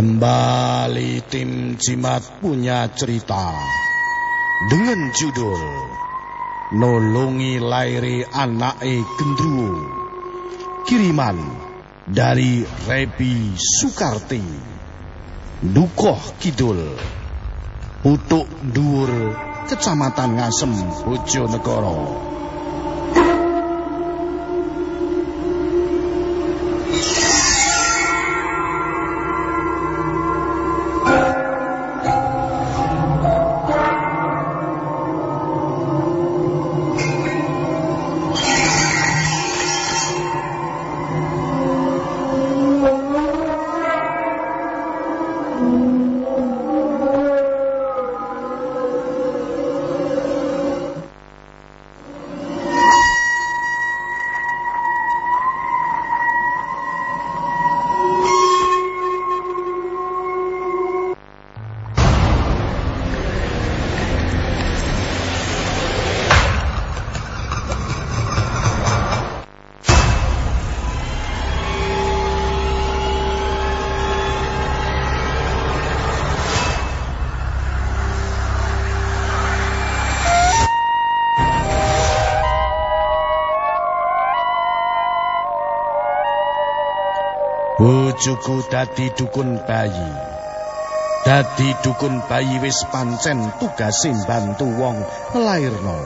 kembali tim Jimat punya cerita dengan judul Nolongi Lairi Anake Gendruwo. Kiriman dari Rebi Sukarti. Dukoh Kidul. Putuk Dhuwur Kecamatan Ngasem, Bojonegoro. Bojoku dadi dukun bayi. Dadi dukun bayi wis pancen tugase bantu wong nglairno.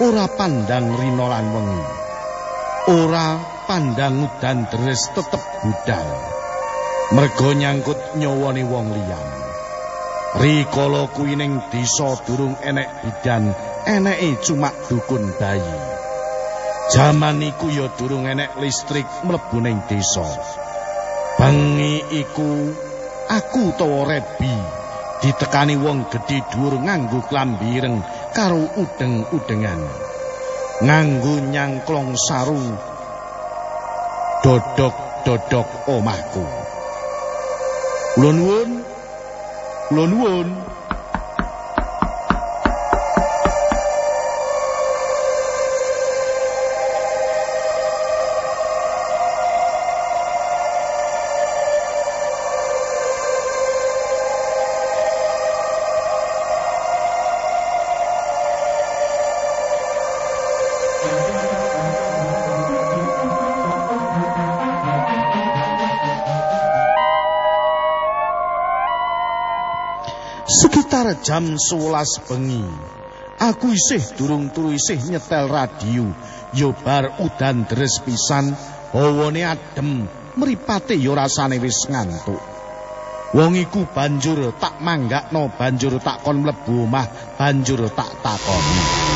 Ora pandang rina lan wengi. Ora pandang udan deres tetep budal. Mergo nyangkut nyawane wong liyan. Rikala kuwi ning desa durung enek bidan, eneke cuma dukun bayi. Jaman iku ya durung enek listrik mlebu ning desa. Bengi iku aku utawa Rebi ditekani wong gedhe dhuwur nganggo klambi ireng karo udeng-udengan. Nganggo nyangklong sarung dodok-dodok omahku. Kula nuwun. Kula nuwun. Sekitar jam 11 bengi, aku isih durung turu isih nyetel radio. Yo bar udan deres pisan, hawane adem, mripate yo rasane wis ngantuk. Wong iku banjur tak manggakno, banjur tak kon mlebu omah, banjur tak takoni.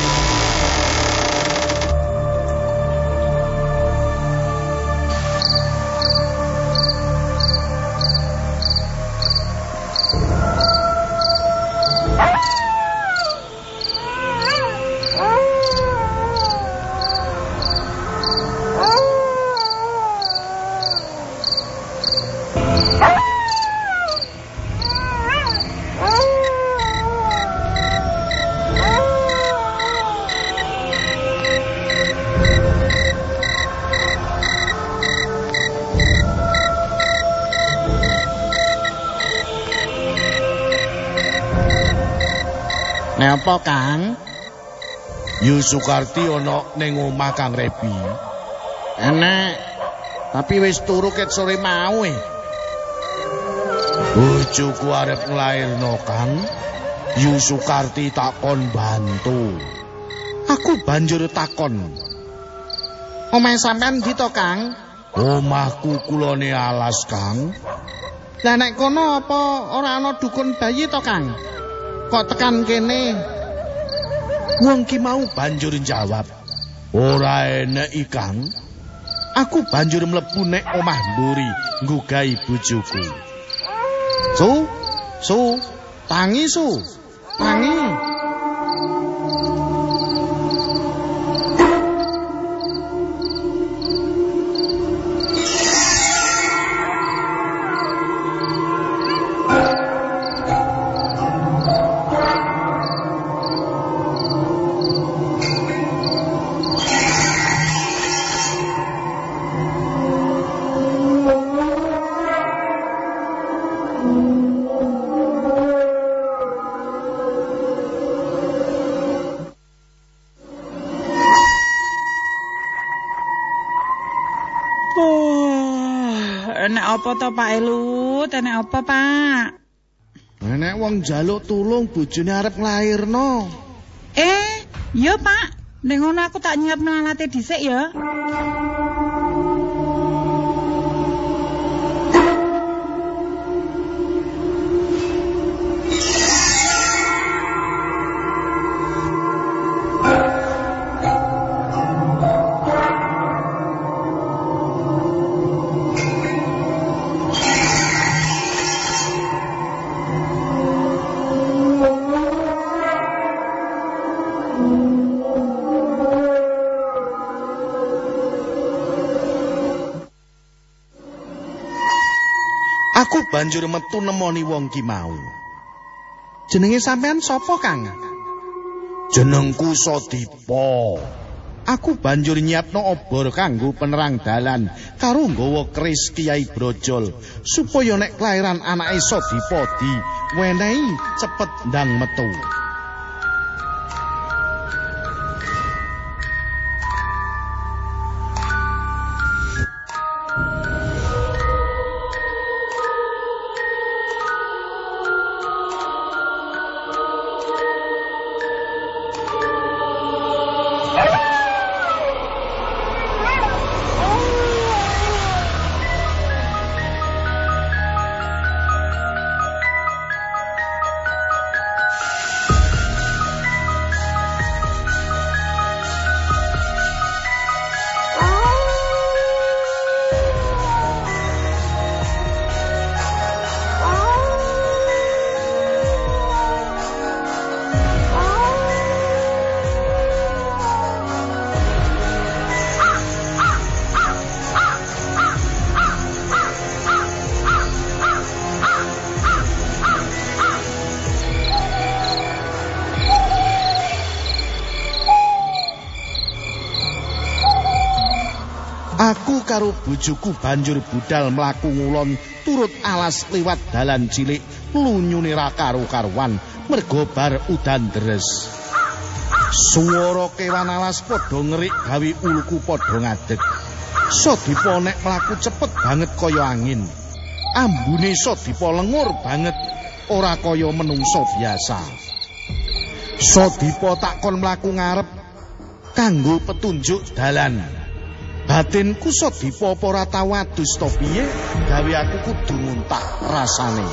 Napa, Kang? Yu Sukarti ana ning omah Kang Rebi. Enak. Tapi wis turu ket sore mau e. Bojoku arep nglairno, Kang. Yu Sukarti takon bantu. Aku banjur takon. Omah sampean ndi to, Kang? Omahku kulone alas, Kang. Lah nek kono apa ora ana dukun bayi to, Kang? Kok tekan kene? Wong ki mau banjur jawab. Ora enek ikang. Aku banjur mlebu nek omah mburi nggugahi bojoku. Su, su, tangi su, tangi. Apa to Pak Elut? Enek apa, Pak? Enek wong njaluk tulung bojone arep nglairno. Eh, iya, Pak. Ning ngono aku tak nyiapno alate dhisik ya. Aku banjur metu nemoni wong ki mau. Jenenge sampean sapa, Kang? Jenengku Sodipo. Aku banjur nyiapno obor kanggo penerang dalan karo nggawa keris Kiai Brojol supaya nek kelahiran anake Sodipo di wenehi cepet ndang metu. Karo bojoku banjur budal mlaku ngulon turut alas liwat dalan cilik lunyune ra karo-karuan mergo bar udan deres. Swara kewan alas padha ngerik gawe uluku padha ngadeg. Sodipo nek mlaku cepet banget kaya angin. Ambune Sodipo lengur banget ora kaya menungso biasa. Sodipo takon mlaku ngarep kanggo petunjuk dalan. Batinku Sodipo apa ora tau adus to piye gawe aku kudu muntah rasane.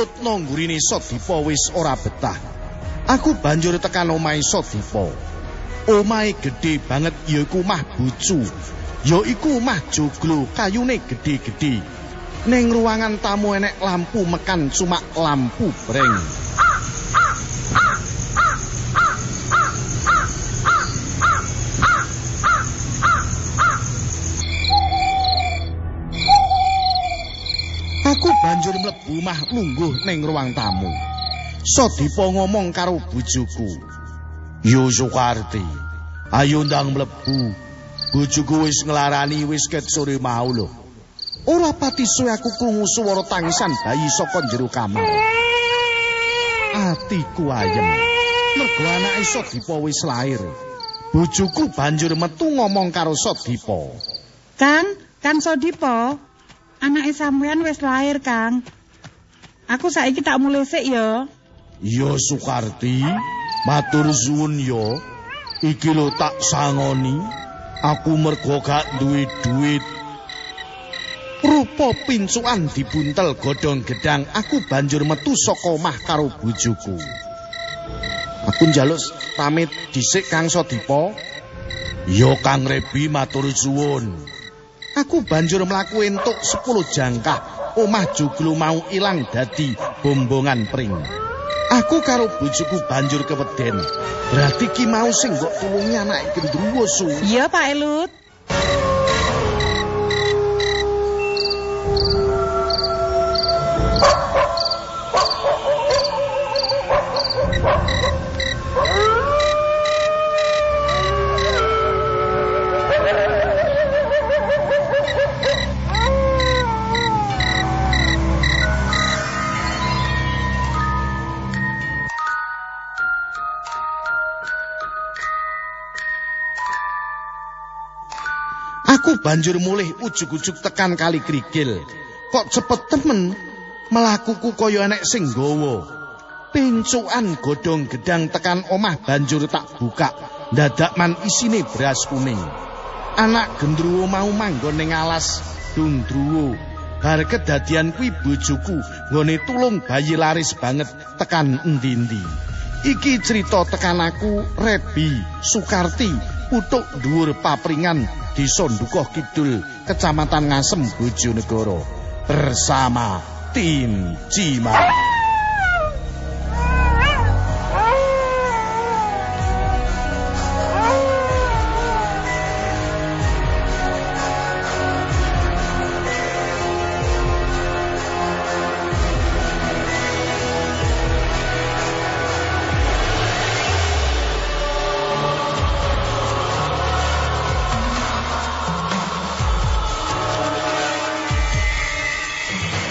Aku ngetutno nggurine Sodipo wis ora betah. Aku banjur tekan omahe Sodipo. Omahe gedhe banget yaiku omah bucu. Yaiku omah joglo kayune gedhe-gedhe. Ning ruangan tamu enek lampu mekan cuma lampu breng. Aku banjur mlebu mah lungguh ning ruang tamu. Sodipo ngomong karo bojoku. Yo Sukarti, ayo ndang mlebu. Bojoku wis nglarani wis ket sore mau lho. Ora pati suwe aku krungu swara tangisan bayi saka jero kamar. Atiku ayem. Mergo anake Sodipo wis lair. Bojoku banjur metu ngomong karo Sodipo. Kang, Kang Sodipo. Anake sampean wis lahir, Kang. Aku saiki tak mulih sik ya. Ya Sukarti, matur suwun ya. Iki lho tak sangoni. Aku mergo gak duwe duit. Rupa pincukan dibuntel godhong gedang, aku banjur metu saka omah karo bojoku. Aku njaluk pamit dhisik Kang Sodipo. Ya Kang Rebi matur suwun. Aku banjur mlaku entuk 10 jangkah. Omah joglo mau ilang dadi bombongan pring. Aku karo bojoku banjur keweden. Berarti ki mau sing mbok tulungi anake gendruwo su. Iya, Pak Elut. Aku banjur mulih ujug-ujug tekan kali krigil. Kok cepet temen melakuku kaya enek sing gawa. Pincukan godhong gedang tekan omah banjur tak buka. Dadak man isine beras kuning. Anak gendruwo mau manggon ning alas dundruwo. Bar kedadian kuwi bojoku nggone tulung bayi laris banget tekan endi-endi. Iki cerita tekan aku Rebi Sukarti putuk dhuwur papringan Desa Dukuh Kidul Kecamatan Ngasem Bojonegoro bersama tim Cimak.